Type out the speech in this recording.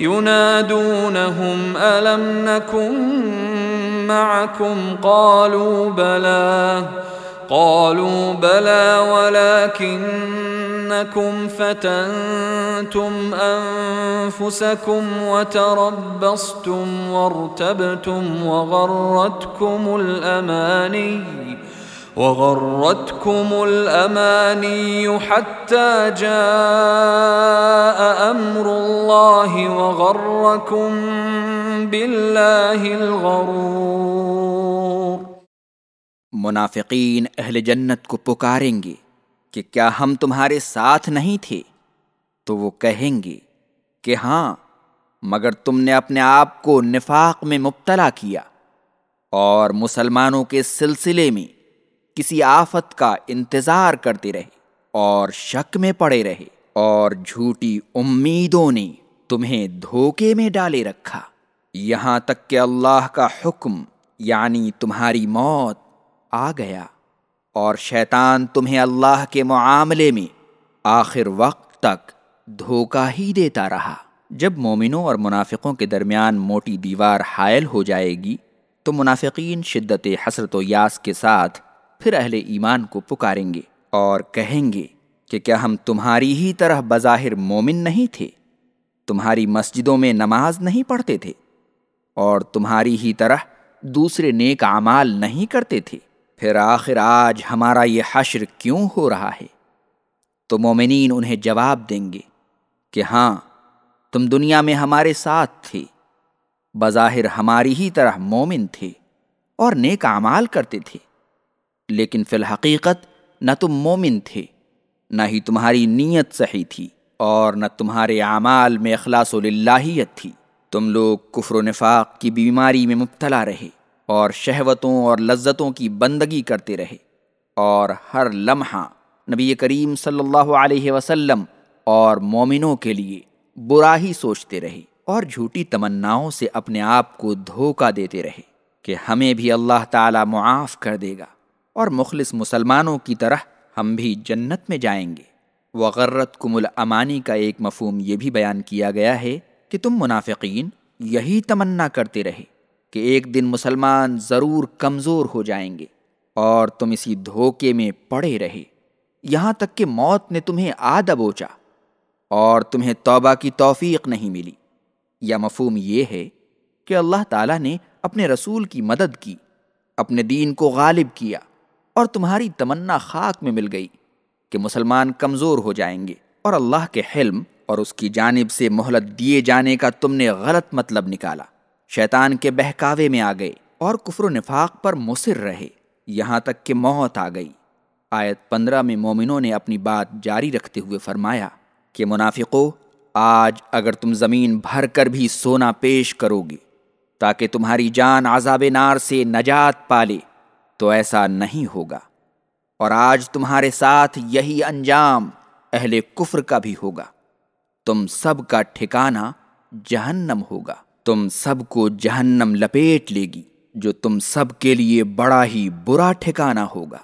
ينادونهم، ألم نكن معكم؟ قالوا بلى. قالوا بلى ولكنكم فتنتم أنفسكم وتربصتم وارتبتم وغرتكم الأماني وغرتكم الأماني حتى جاء وغركم بالله الغرور۔ منافقین اہل جنت کو پکاریں گے کہ کیا ہم تمہارے ساتھ نہیں تھے؟ تو وہ کہیں گے کہ ہاں مگر تم نے اپنے آپ کو نفاق میں مبتلا کیا اور مسلمانوں کے سلسلے میں کسی آفت کا انتظار کرتے رہے اور شک میں پڑے رہے اور جھوٹی امیدوں نے تمہیں دھوکے میں ڈالے رکھا۔ یہاں تک کہ اللہ کا حکم یعنی تمہاری موت، آ گیا۔ اور شیطان تمہیں اللہ کے معاملے میں آخر وقت تک دھوکہ ہی دیتا رہا۔ جب مومنوں اور منافقوں کے درمیان موٹی دیوار حائل ہو جائے گی، تو منافقین شدت حسرت و یاس کے ساتھ پھر اہل ایمان کو پکاریں گے اور کہیں گے کہ کیا ہم تمہاری ہی طرح بظاہر مومن نہیں تھے؟ تمہاری مسجدوں میں نماز نہیں پڑھتے تھے اور تمہاری ہی طرح دوسرے نیک اعمال نہیں کرتے تھے۔ پھر آخر آج ہمارا یہ حشر کیوں ہو رہا ہے؟ تو مومنین انہیں جواب دیں گے کہ ہاں تم دنیا میں ہمارے ساتھ تھے، بظاہر ہماری ہی طرح مومن تھے اور نیک اعمال کرتے تھے۔ لیکن فی الحقیقت نہ تم مومن تھے، نہ ہی تمہاری نیت صحیح تھی۔ اور نہ تمہارے اعمال میں اخلاص و للہیت تھی۔ تم لوگ کفر و نفاق کی بیماری میں مبتلا رہے اور شہوتوں اور لذتوں کی بندگی کرتے رہے اور ہر لمحہ نبی کریم صلی اللہ علیہ وسلم اور مومنوں کے لیے برا ہی سوچتے رہے اور جھوٹی تمناؤں سے اپنے آپ کو دھوکہ دیتے رہے کہ ہمیں بھی اللہ تعالی معاف کر دے گا اور مخلص مسلمانوں کی طرح ہم بھی جنت میں جائیں گے۔ وغرت کم الامانی کا ایک مفہوم یہ بھی بیان کیا گیا ہے کہ تم منافقین یہی تمنا کرتے رہے کہ ایک دن مسلمان ضرور کمزور ہو جائیں گے اور تم اسی دھوکے میں پڑے رہے۔ یہاں تک کہ موت نے تمہیں آ دبوچا اور تمہیں توبہ کی توفیق نہیں ملی۔ یا مفہوم یہ ہے کہ اللہ تعالیٰ نے اپنے رسول کی مدد کی، اپنے دین کو غالب کیا اور تمہاری تمنا خاک میں مل گئی۔ کہ مسلمان کمزور ہو جائیں گے اور اللہ کے حلم اور اس کی جانب سے مہلت دیے جانے کا تم نے غلط مطلب نکالا۔ شیطان کے بہکاوے میں آ گئے اور کفر و نفاق پر مصر رہے۔ یہاں تک کہ موت آ گئی۔ آیت پندرہ میں مومنوں نے اپنی بات جاری رکھتے ہوئے فرمایا کہ منافقو، آج اگر تم زمین بھر کر بھی سونا پیش کرو گے تاکہ تمہاری جان عذاب نار سے نجات پالے تو ایسا نہیں ہوگا۔ اور آج تمہارے ساتھ یہی انجام اہل کفر کا بھی ہوگا۔ تم سب کا ٹھکانہ جہنم ہوگا۔ تم سب کو جہنم لپیٹ لے گی، جو تم سب کے لیے بڑا ہی برا ٹھکانہ ہوگا۔